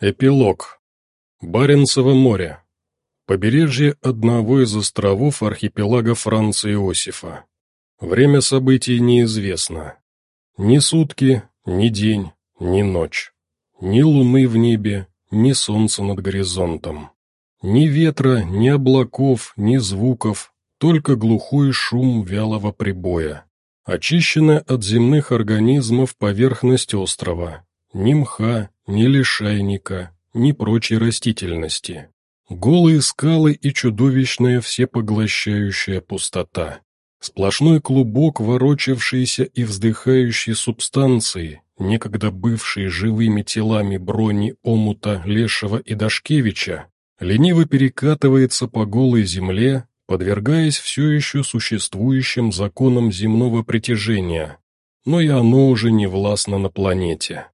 Эпилог. Баренцево море. Побережье одного из островов архипелага Франца Иосифа. Время событий неизвестно. Ни сутки, ни день, ни ночь. Ни луны в небе, ни солнца над горизонтом. Ни ветра, ни облаков, ни звуков, только глухой шум вялого прибоя. Очищенная от земных организмов поверхность острова. Ни мха, ни лишайника, ни прочей растительности. Голые скалы и чудовищная всепоглощающая пустота. Сплошной клубок ворочавшейся и вздыхающей субстанции, некогда бывшей живыми телами брони омута Лешего и Дашкевича, лениво перекатывается по голой земле, подвергаясь все еще существующим законам земного притяжения, но и оно уже не властно на планете.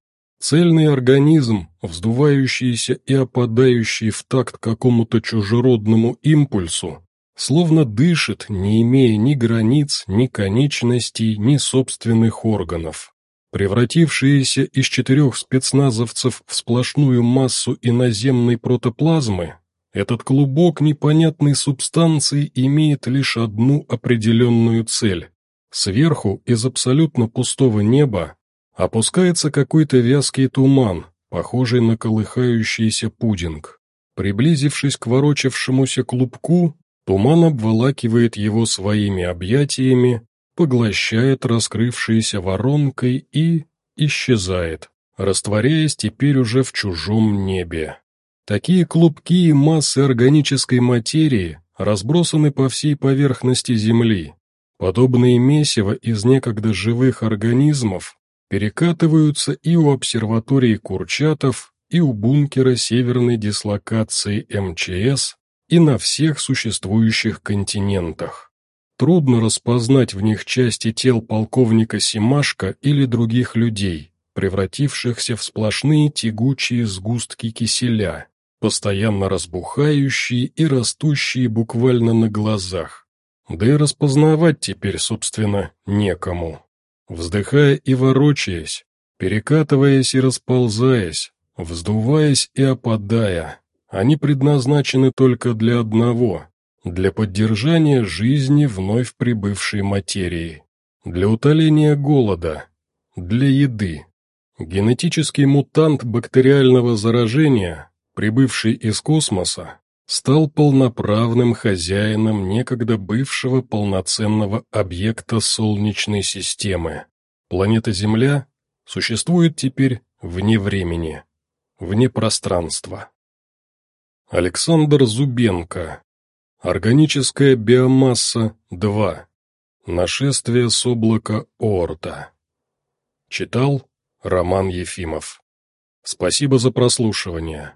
Цельный организм, вздувающийся и опадающий в такт какому-то чужеродному импульсу, словно дышит, не имея ни границ, ни конечностей, ни собственных органов. Превратившиеся из четырех спецназовцев в сплошную массу иноземной протоплазмы, этот клубок непонятной субстанции имеет лишь одну определенную цель. Сверху, из абсолютно пустого неба, Опускается какой-то вязкий туман, похожий на колыхающийся пудинг. Приблизившись к ворочавшемуся клубку, туман обволакивает его своими объятиями, поглощает раскрывшейся воронкой и исчезает, растворяясь теперь уже в чужом небе. Такие клубки и массы органической материи разбросаны по всей поверхности Земли. Подобные месиво из некогда живых организмов перекатываются и у обсерватории Курчатов, и у бункера северной дислокации МЧС, и на всех существующих континентах. Трудно распознать в них части тел полковника Симашко или других людей, превратившихся в сплошные тягучие сгустки киселя, постоянно разбухающие и растущие буквально на глазах. Да и распознавать теперь, собственно, некому. Вздыхая и ворочаясь, перекатываясь и расползаясь, вздуваясь и опадая, они предназначены только для одного — для поддержания жизни вновь прибывшей материи, для утоления голода, для еды. Генетический мутант бактериального заражения, прибывший из космоса, стал полноправным хозяином некогда бывшего полноценного объекта Солнечной системы. Планета Земля существует теперь вне времени, вне пространства. Александр Зубенко. Органическая биомасса 2. Нашествие с облака Оорта. Читал Роман Ефимов. Спасибо за прослушивание.